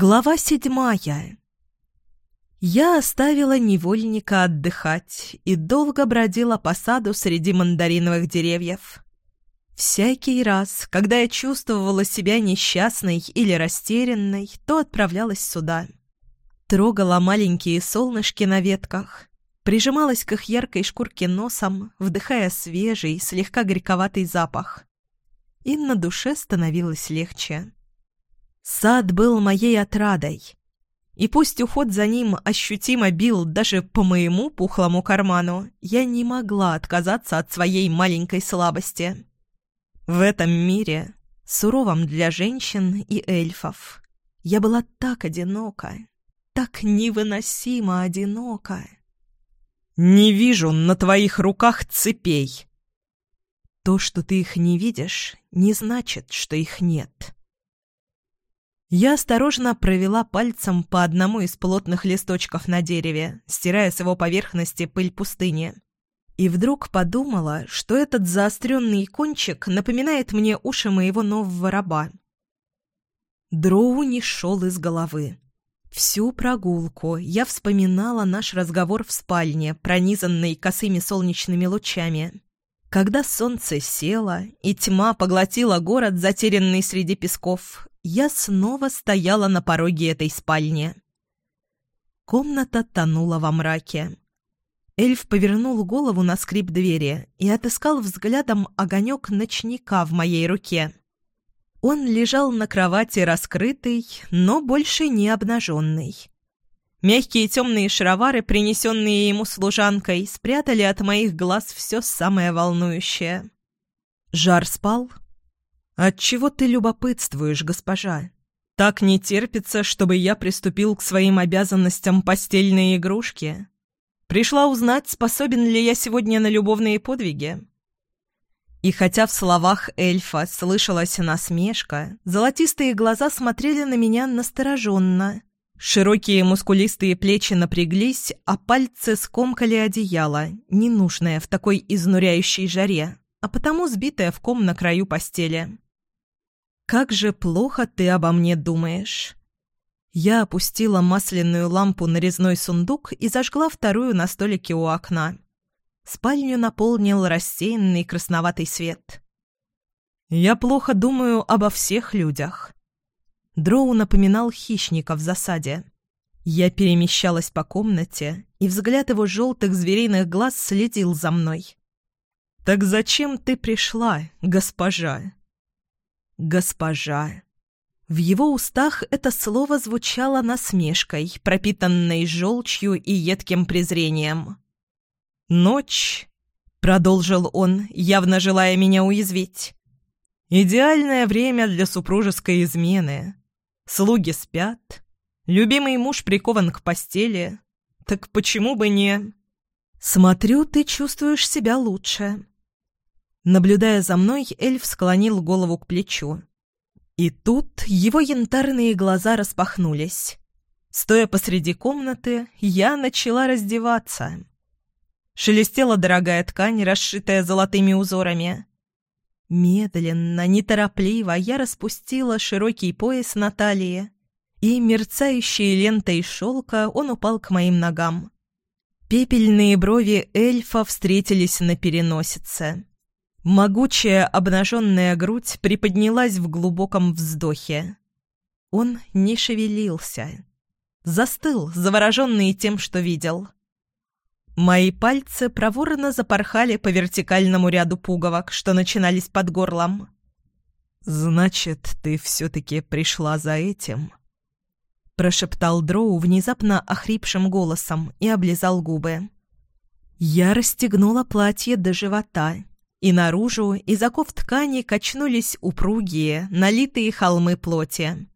Глава седьмая. Я оставила невольника отдыхать и долго бродила по саду среди мандариновых деревьев. Всякий раз, когда я чувствовала себя несчастной или растерянной, то отправлялась сюда. Трогала маленькие солнышки на ветках, прижималась к их яркой шкурке носом, вдыхая свежий, слегка горьковатый запах. И на душе становилось легче. Сад был моей отрадой. И пусть уход за ним ощутимо бил даже по моему пухлому карману, я не могла отказаться от своей маленькой слабости. В этом мире, суровом для женщин и эльфов, я была так одинока, так невыносимо одинока. «Не вижу на твоих руках цепей!» То, что ты их не видишь, не значит, что их нет. Я осторожно провела пальцем по одному из плотных листочков на дереве, стирая с его поверхности пыль пустыни. И вдруг подумала, что этот заостренный кончик напоминает мне уши моего нового раба. Дроу не шел из головы. Всю прогулку я вспоминала наш разговор в спальне, пронизанный косыми солнечными лучами. Когда солнце село, и тьма поглотила город, затерянный среди песков, я снова стояла на пороге этой спальни. Комната тонула во мраке. Эльф повернул голову на скрип двери и отыскал взглядом огонек ночника в моей руке. Он лежал на кровати раскрытый, но больше не обнаженный. Мягкие темные шаровары, принесенные ему служанкой, спрятали от моих глаз все самое волнующее. Жар спал, «Отчего ты любопытствуешь, госпожа? Так не терпится, чтобы я приступил к своим обязанностям постельной игрушки? Пришла узнать, способен ли я сегодня на любовные подвиги?» И хотя в словах эльфа слышалась насмешка, золотистые глаза смотрели на меня настороженно. Широкие мускулистые плечи напряглись, а пальцы скомкали одеяло, ненужное в такой изнуряющей жаре, а потому сбитое в ком на краю постели. «Как же плохо ты обо мне думаешь!» Я опустила масляную лампу на резной сундук и зажгла вторую на столике у окна. Спальню наполнил рассеянный красноватый свет. «Я плохо думаю обо всех людях». Дроу напоминал хищника в засаде. Я перемещалась по комнате, и взгляд его желтых звериных глаз следил за мной. «Так зачем ты пришла, госпожа?» «Госпожа». В его устах это слово звучало насмешкой, пропитанной желчью и едким презрением. «Ночь», — продолжил он, явно желая меня уязвить, — «идеальное время для супружеской измены. Слуги спят, любимый муж прикован к постели. Так почему бы не...» «Смотрю, ты чувствуешь себя лучше», Наблюдая за мной, эльф склонил голову к плечу. И тут его янтарные глаза распахнулись. Стоя посреди комнаты, я начала раздеваться. Шелестела дорогая ткань, расшитая золотыми узорами. Медленно, неторопливо я распустила широкий пояс на талии, и, мерцающей лентой шелка, он упал к моим ногам. Пепельные брови эльфа встретились на переносице. Могучая обнаженная грудь приподнялась в глубоком вздохе. Он не шевелился. Застыл, завороженный тем, что видел. Мои пальцы проворно запорхали по вертикальному ряду пуговок, что начинались под горлом. «Значит, ты все-таки пришла за этим?» Прошептал Дроу внезапно охрипшим голосом и облизал губы. Я расстегнула платье до живота и наружу из оков ткани качнулись упругие, налитые холмы плоти.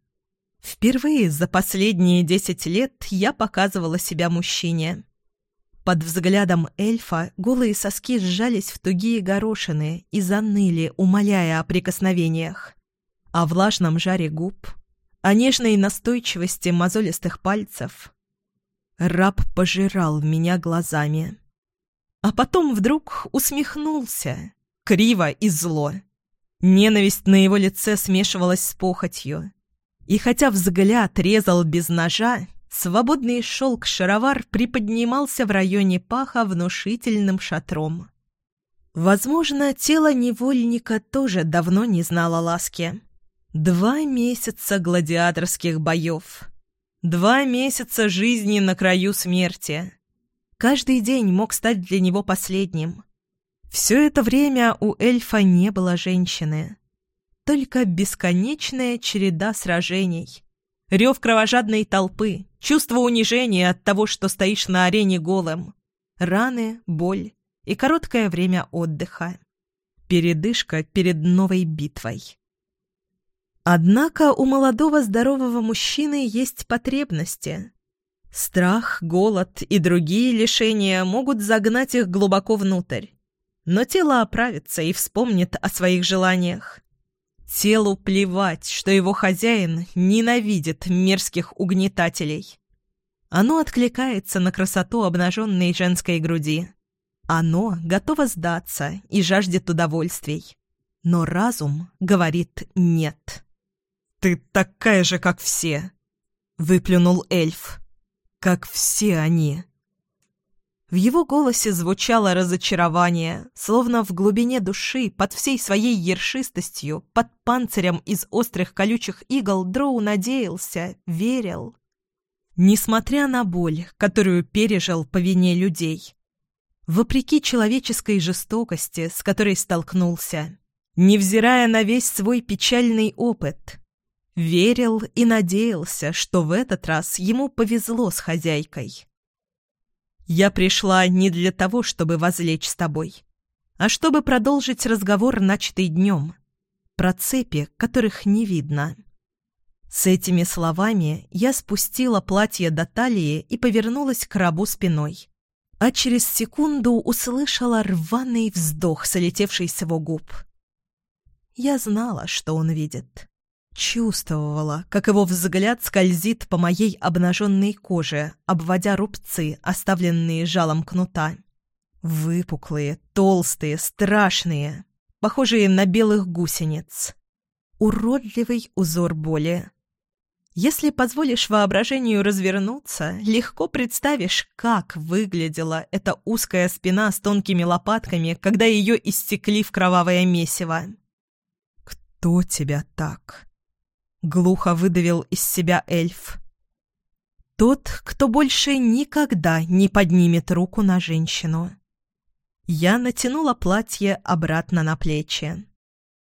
Впервые за последние десять лет я показывала себя мужчине. Под взглядом эльфа голые соски сжались в тугие горошины и заныли, умоляя о прикосновениях. О влажном жаре губ, о нежной настойчивости мозолистых пальцев. Раб пожирал меня глазами. А потом вдруг усмехнулся, криво и зло. Ненависть на его лице смешивалась с похотью. И хотя взгляд резал без ножа, свободный шелк-шаровар приподнимался в районе паха внушительным шатром. Возможно, тело невольника тоже давно не знало ласки. Два месяца гладиаторских боев. Два месяца жизни на краю смерти. Каждый день мог стать для него последним. Все это время у эльфа не было женщины. Только бесконечная череда сражений. Рев кровожадной толпы, чувство унижения от того, что стоишь на арене голым. Раны, боль и короткое время отдыха. Передышка перед новой битвой. Однако у молодого здорового мужчины есть потребности. Страх, голод и другие лишения могут загнать их глубоко внутрь. Но тело оправится и вспомнит о своих желаниях. Телу плевать, что его хозяин ненавидит мерзких угнетателей. Оно откликается на красоту обнаженной женской груди. Оно готово сдаться и жаждет удовольствий. Но разум говорит «нет». «Ты такая же, как все!» — выплюнул эльф. «Как все они!» В его голосе звучало разочарование, словно в глубине души, под всей своей ершистостью, под панцирем из острых колючих игл, Дроу надеялся, верил. Несмотря на боль, которую пережил по вине людей, вопреки человеческой жестокости, с которой столкнулся, невзирая на весь свой печальный опыт, верил и надеялся, что в этот раз ему повезло с хозяйкой. Я пришла не для того, чтобы возлечь с тобой, а чтобы продолжить разговор, начатый днем, про цепи, которых не видно. С этими словами я спустила платье до талии и повернулась к рабу спиной. А через секунду услышала рваный вздох, солетевший с его губ. Я знала, что он видит. Чувствовала, как его взгляд скользит по моей обнаженной коже, обводя рубцы, оставленные жалом кнута. Выпуклые, толстые, страшные, похожие на белых гусениц. Уродливый узор боли. Если позволишь воображению развернуться, легко представишь, как выглядела эта узкая спина с тонкими лопатками, когда ее истекли в кровавое месиво. «Кто тебя так?» Глухо выдавил из себя эльф. Тот, кто больше никогда не поднимет руку на женщину. Я натянула платье обратно на плечи.